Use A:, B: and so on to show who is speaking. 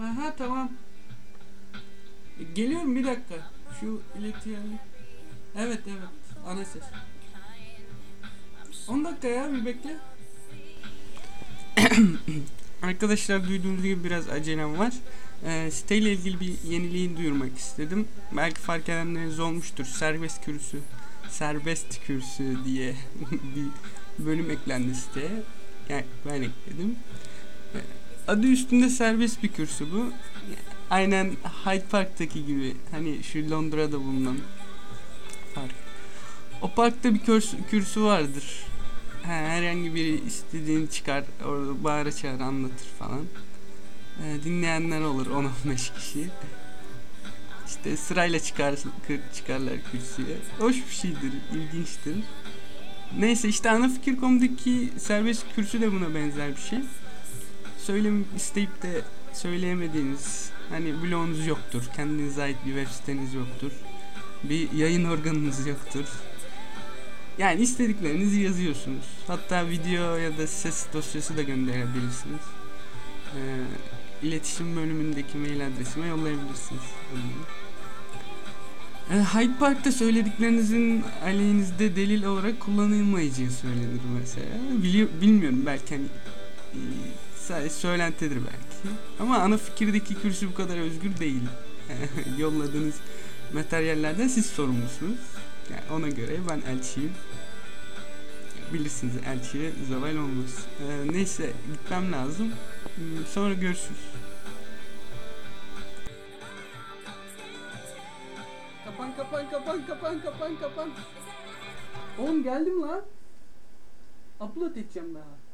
A: Aha tamam. E, Geliyorum bir dakika. Şu iletiyorum. Evet evet. Ana ses. 10 dakika ya bir bekle. Arkadaşlar duyduğunuz gibi biraz acelem var. Ee, siteyle ilgili bir yeniliği duyurmak istedim. Belki fark edenleriniz olmuştur. Serbest kürsü, serbest kürsü diye bir bölüm eklendi siteye. Yani ben ekledim. Adı üstünde serbest bir kürsü bu. Aynen Hyde Park'taki gibi. Hani şu Londra'da bulunan park. O parkta bir kürsü, kürsü vardır. Ha, herhangi biri istediğini çıkar, orada bağıra çağır anlatır falan. Ee, dinleyenler olur 10-15 kişi. İşte sırayla çıkar, çıkarlar kürsüye. Hoş bir şeydir, ilginçtir. Neyse işte ana fikir.com'daki serbest kürsü de buna benzer bir şey. Söylemek isteyip de söyleyemediğiniz hani blogunuz yoktur. Kendinize ait bir web siteniz yoktur. Bir yayın organınız yoktur. Yani istediklerinizi yazıyorsunuz. Hatta video ya da ses dosyası da gönderebilirsiniz. Ee, iletişim bölümündeki mail adresime yollayabilirsiniz. Ee, Hyde Park'ta söylediklerinizin aleyhinizde delil olarak kullanılmayacağı söylenir mesela. Bili- bilmiyorum belki hani sadece söylentidir belki. Ama ana fikirdeki kürsü bu kadar özgür değil. Yolladığınız materyallerden siz sorumlusunuz. Yani ona göre ben elçiyim. Bilirsiniz elçiye zeval olmaz. Ee, neyse gitmem lazım. Hmm, Sonra görüşürüz. Kapan kapan kapan kapan kapan kapan. Oğlum geldim lan. Upload edeceğim daha.